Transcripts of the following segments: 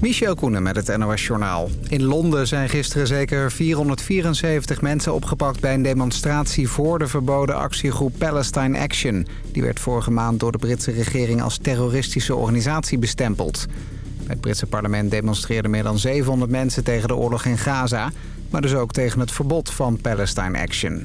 Michel Koenen met het NOS Journaal. In Londen zijn gisteren zeker 474 mensen opgepakt... bij een demonstratie voor de verboden actiegroep Palestine Action. Die werd vorige maand door de Britse regering als terroristische organisatie bestempeld. Bij het Britse parlement demonstreerden meer dan 700 mensen tegen de oorlog in Gaza... maar dus ook tegen het verbod van Palestine Action.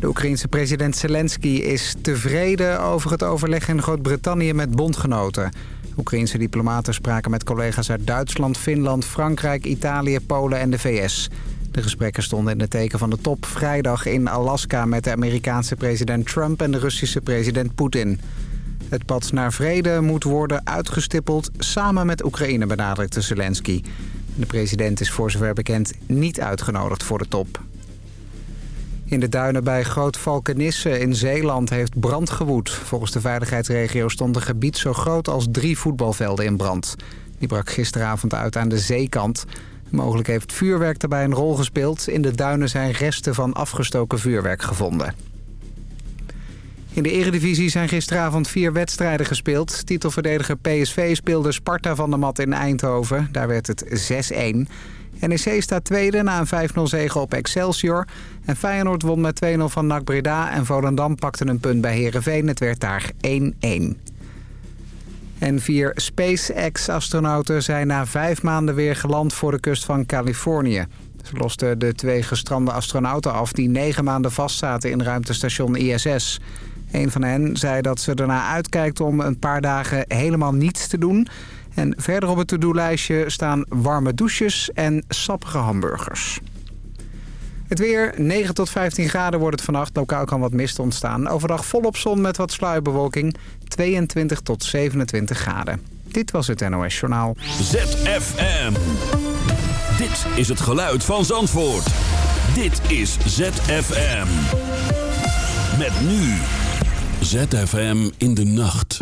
De Oekraïense president Zelensky is tevreden over het overleg in Groot-Brittannië met bondgenoten... Oekraïense diplomaten spraken met collega's uit Duitsland, Finland, Frankrijk, Italië, Polen en de VS. De gesprekken stonden in het teken van de top vrijdag in Alaska... met de Amerikaanse president Trump en de Russische president Poetin. Het pad naar vrede moet worden uitgestippeld samen met Oekraïne, benadrukte Zelensky. De president is voor zover bekend niet uitgenodigd voor de top. In de duinen bij Groot Valkenisse in Zeeland heeft brand gewoed. Volgens de veiligheidsregio stond een gebied zo groot als drie voetbalvelden in brand. Die brak gisteravond uit aan de zeekant. Mogelijk heeft vuurwerk daarbij een rol gespeeld. In de duinen zijn resten van afgestoken vuurwerk gevonden. In de eredivisie zijn gisteravond vier wedstrijden gespeeld. Titelverdediger PSV speelde Sparta van de mat in Eindhoven. Daar werd het 6-1. NEC staat tweede na een 5-0 zege op Excelsior. En Feyenoord won met 2-0 van NAC Breda. En Volendam pakte een punt bij Herenveen. Het werd daar 1-1. En vier SpaceX-astronauten zijn na vijf maanden weer geland voor de kust van Californië. Ze losten de twee gestrande astronauten af die negen maanden vastzaten in ruimtestation ISS. Een van hen zei dat ze ernaar uitkijkt om een paar dagen helemaal niets te doen... En verder op het to-do-lijstje staan warme douches en sappige hamburgers. Het weer, 9 tot 15 graden wordt het vannacht. Lokaal kan wat mist ontstaan. Overdag volop zon met wat sluierbewolking. 22 tot 27 graden. Dit was het NOS Journaal. ZFM. Dit is het geluid van Zandvoort. Dit is ZFM. Met nu. ZFM in de nacht.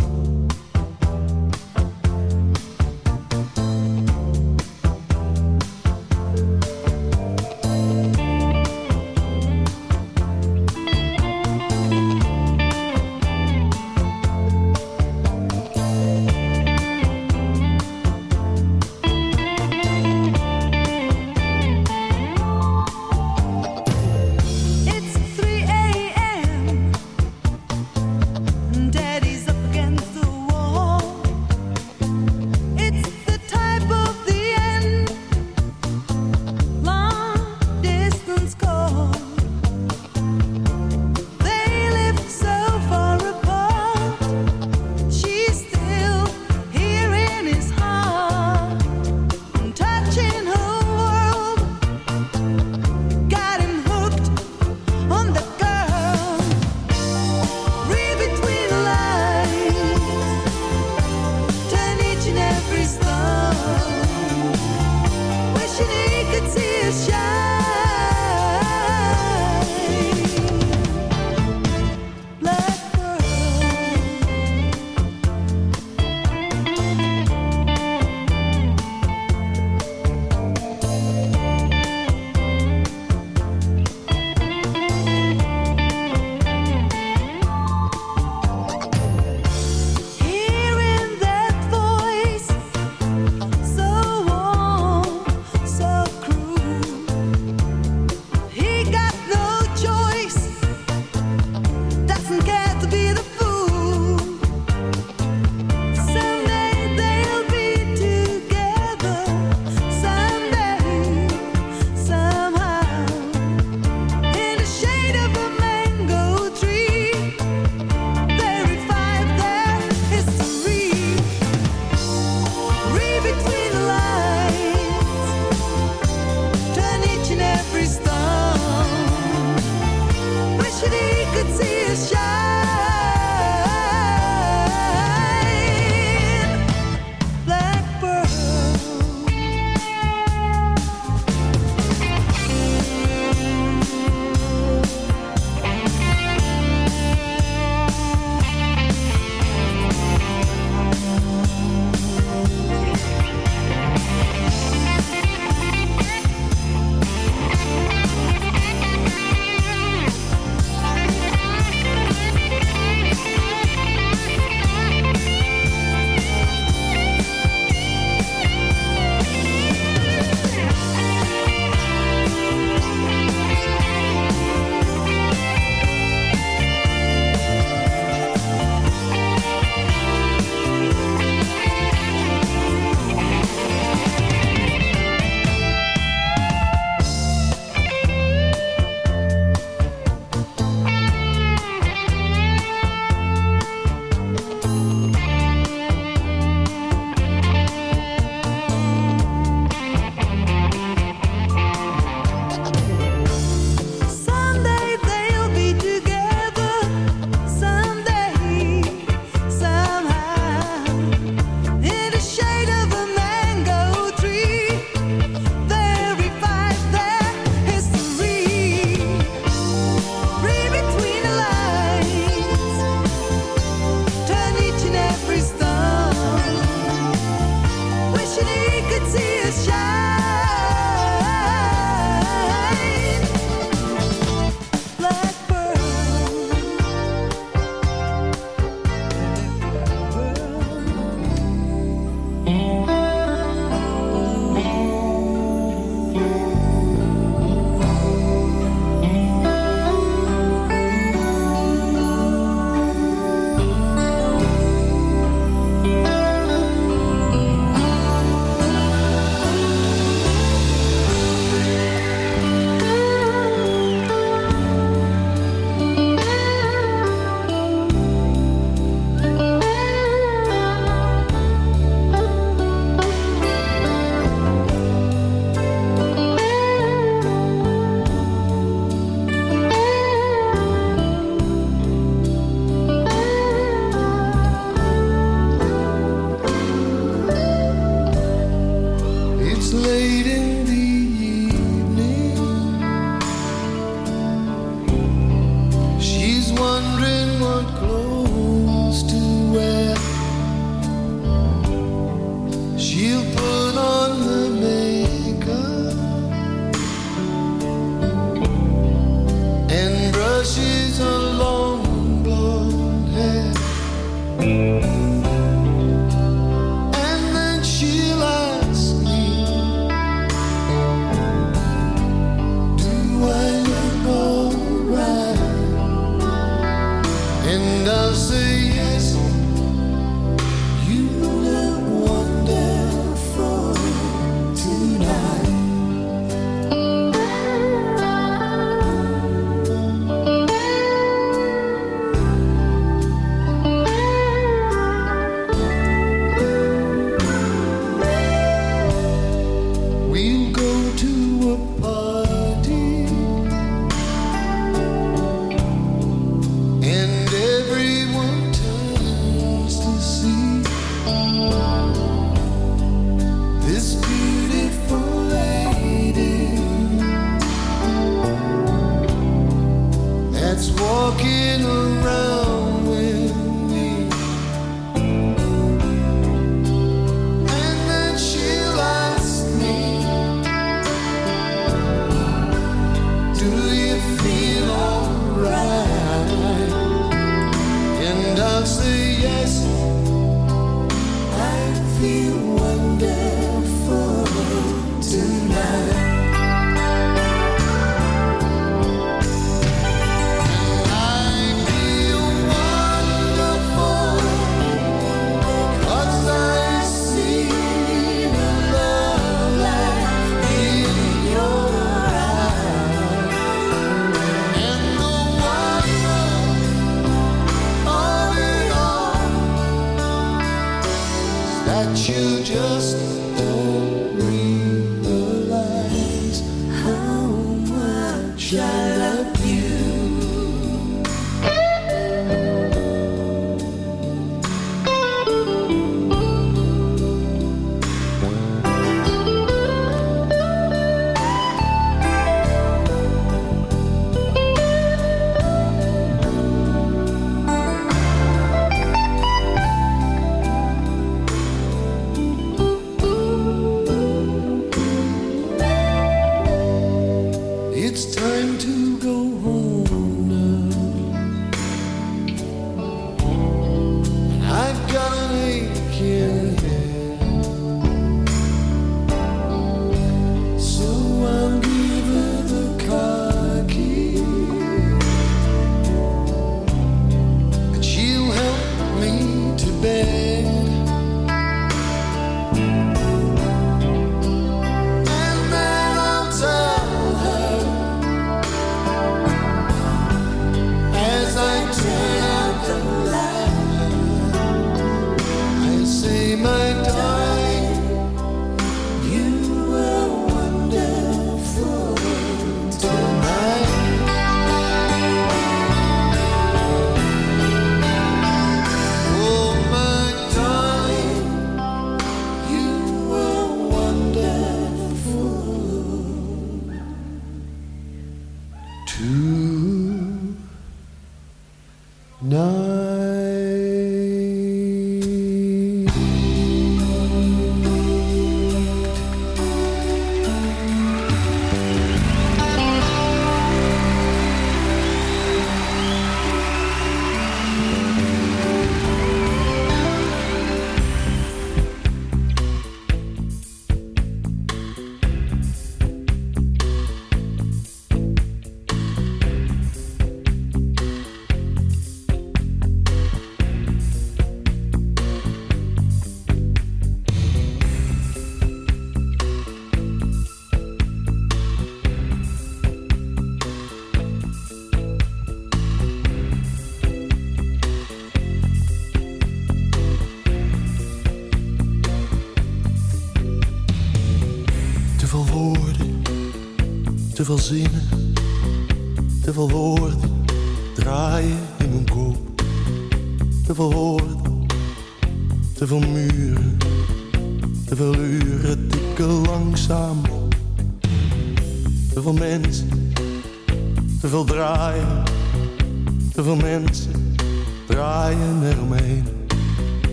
Veel zinnen,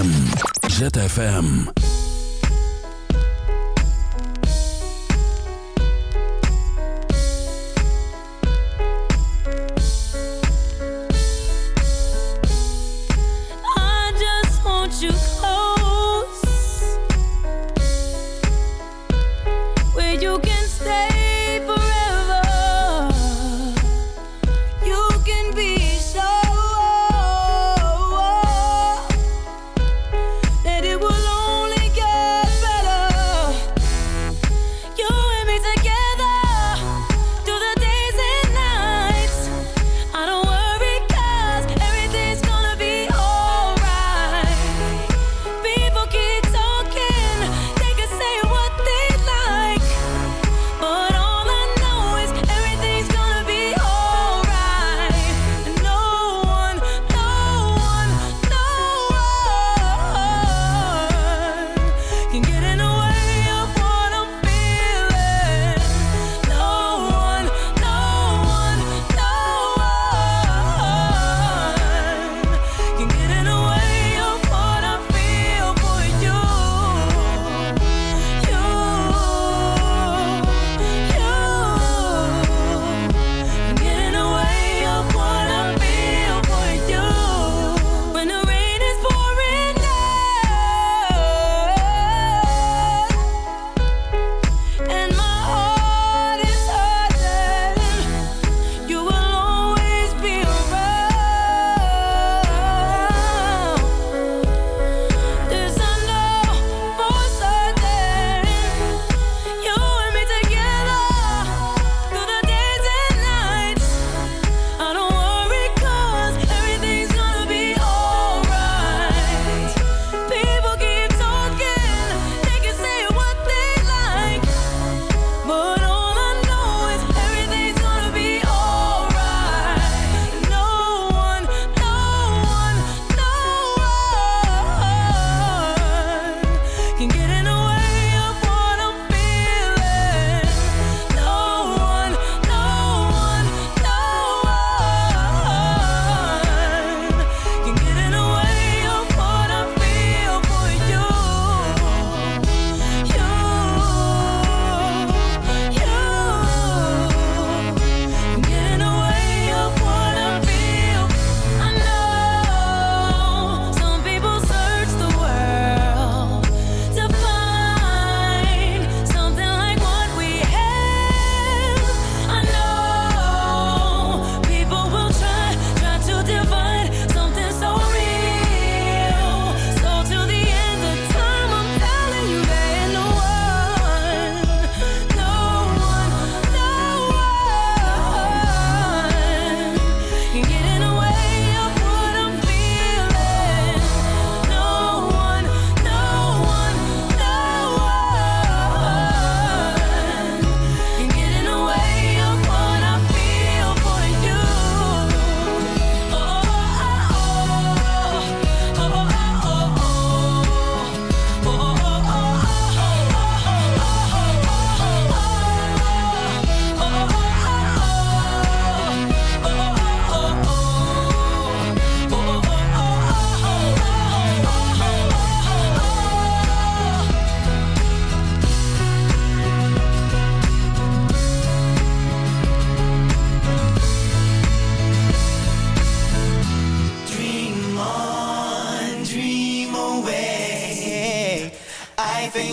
ZFM. ZFM.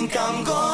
think I'm gone.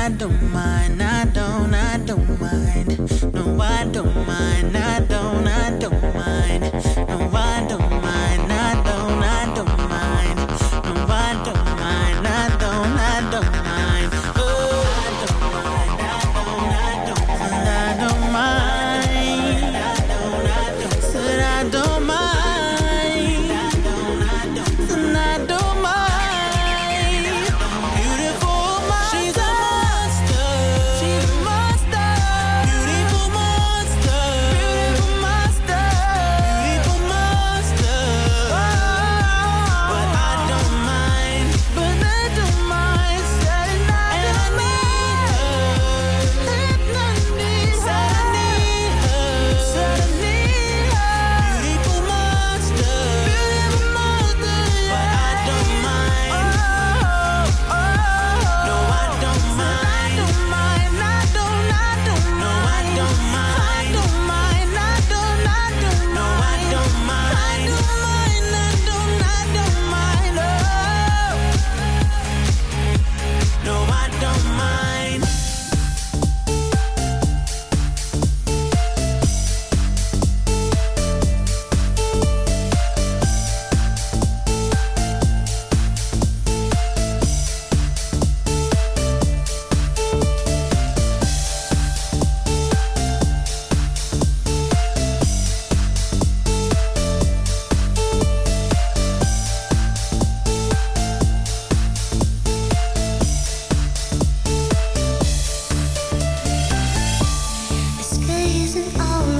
I don't mind, I Oh.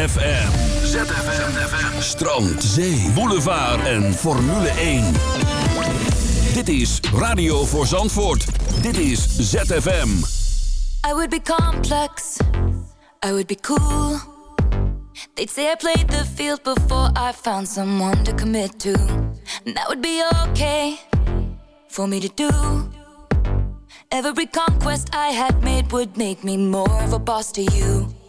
ZFM. ZFM. Strand, zee, boulevard en Formule 1. Dit is Radio voor Zandvoort. Dit is ZFM. I would be complex. I would be cool. They'd say I played the field before I found someone to commit to. And that would be okay for me to do. Every conquest I had made would make me more of a boss to you.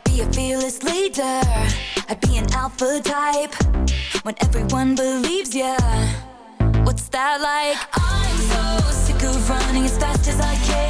I'd be a fearless leader. I'd be an alpha type. When everyone believes ya. What's that like? I'm so sick of running as fast as I can.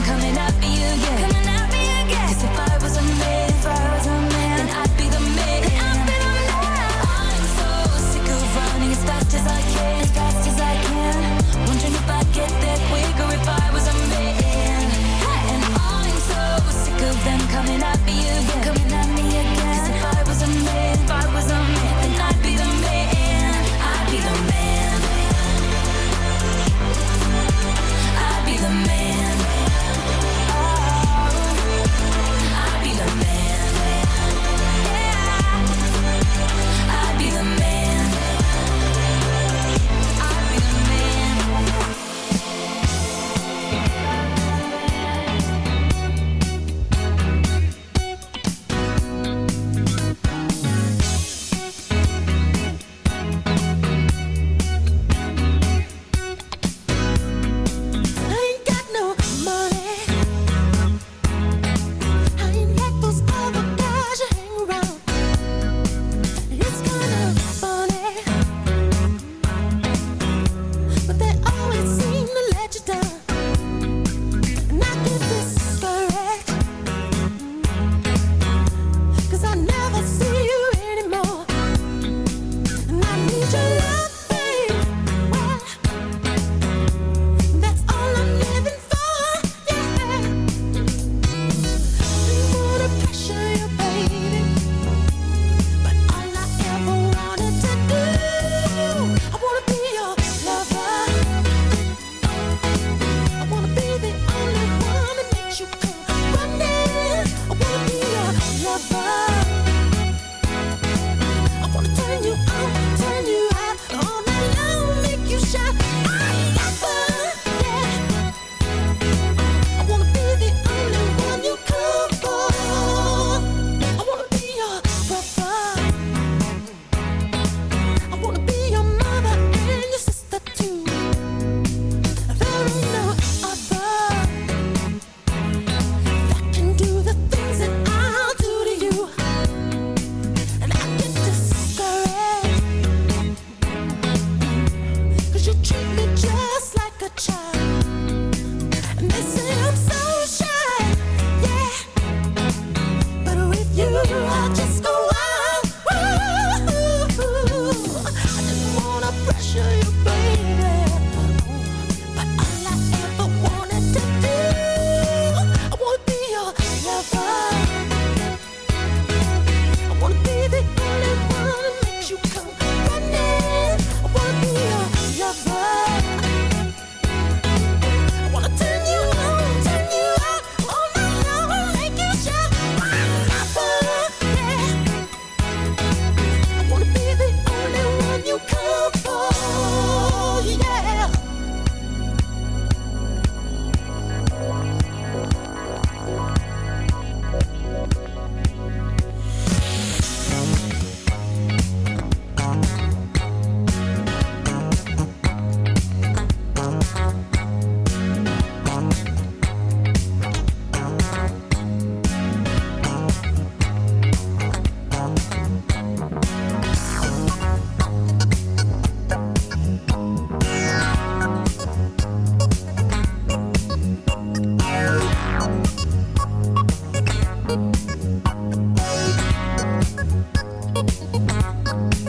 Thank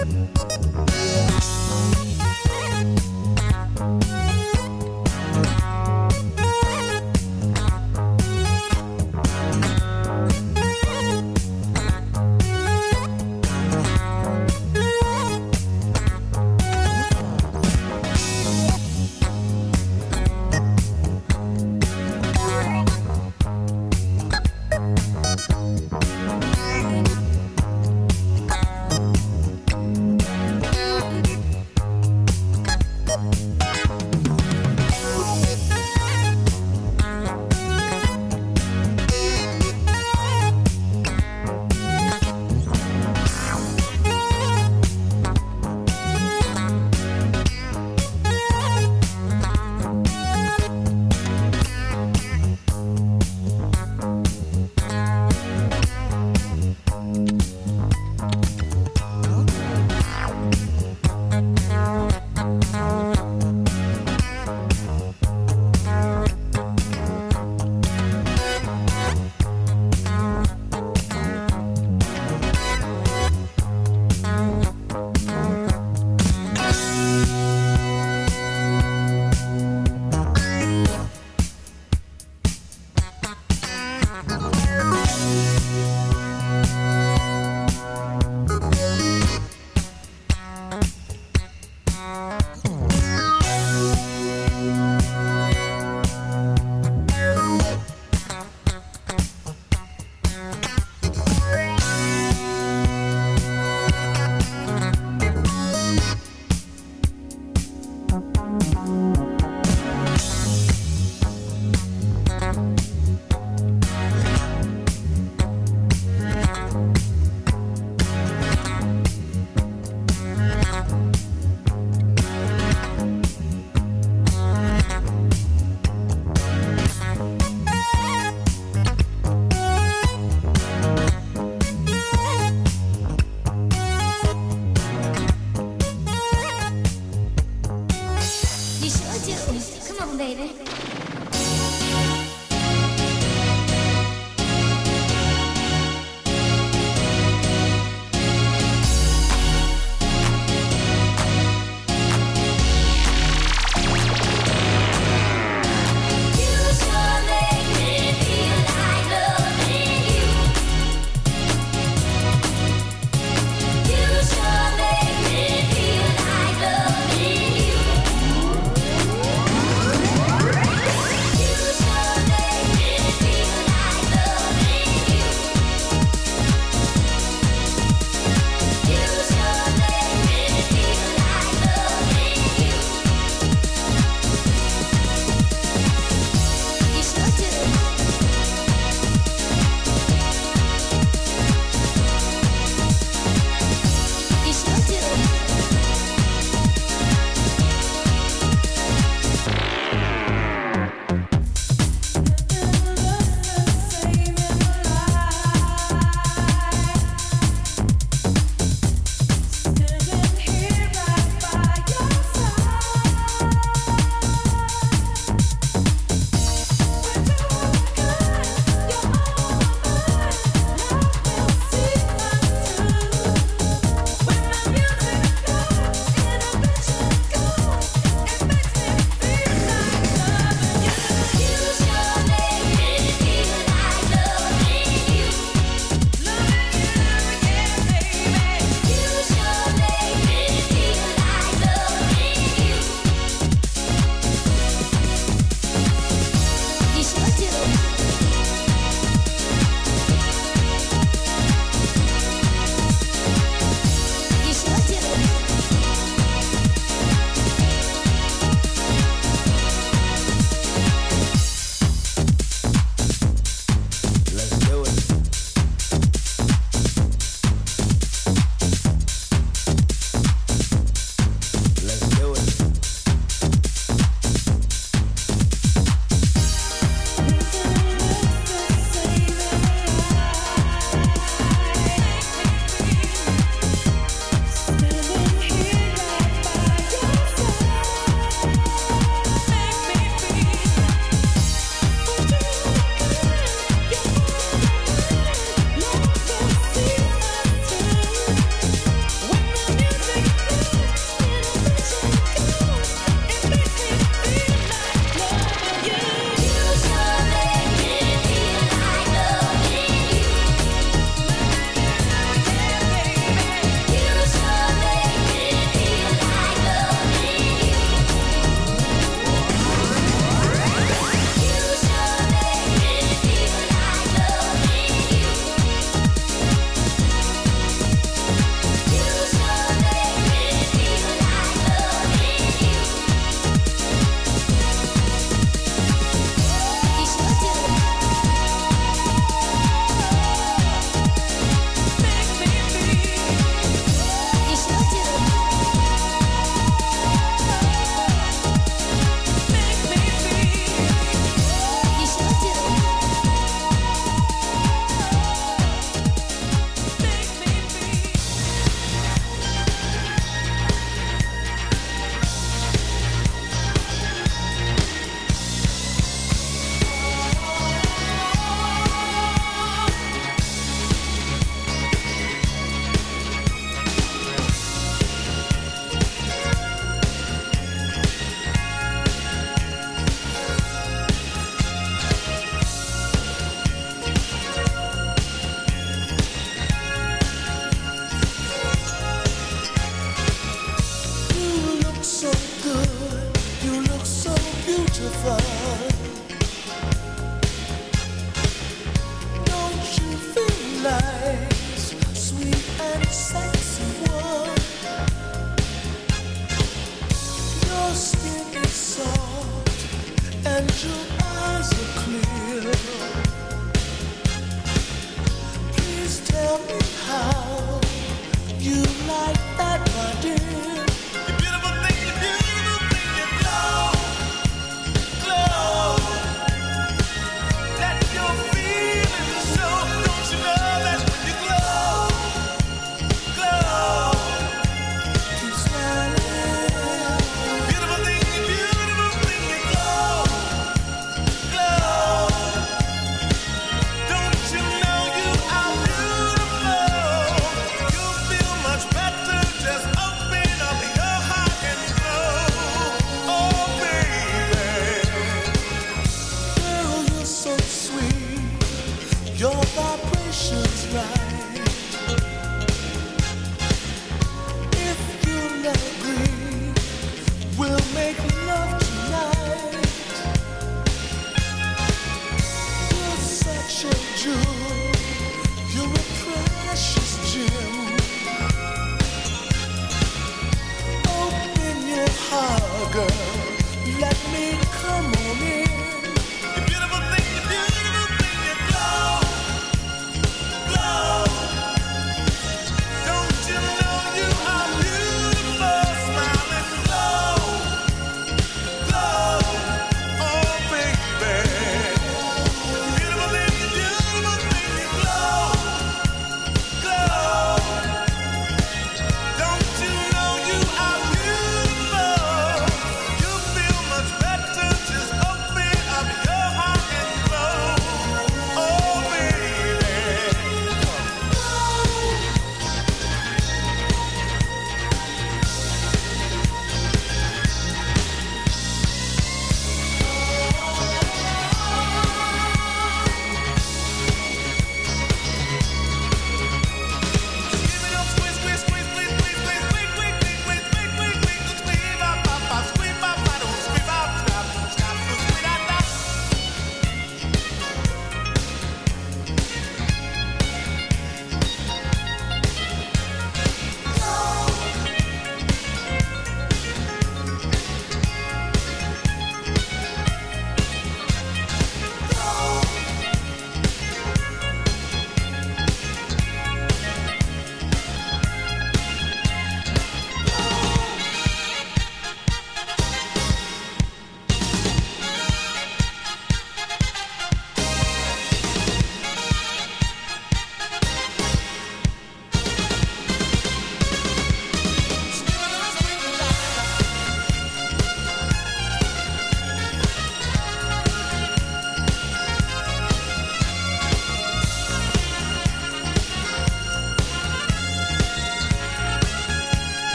you.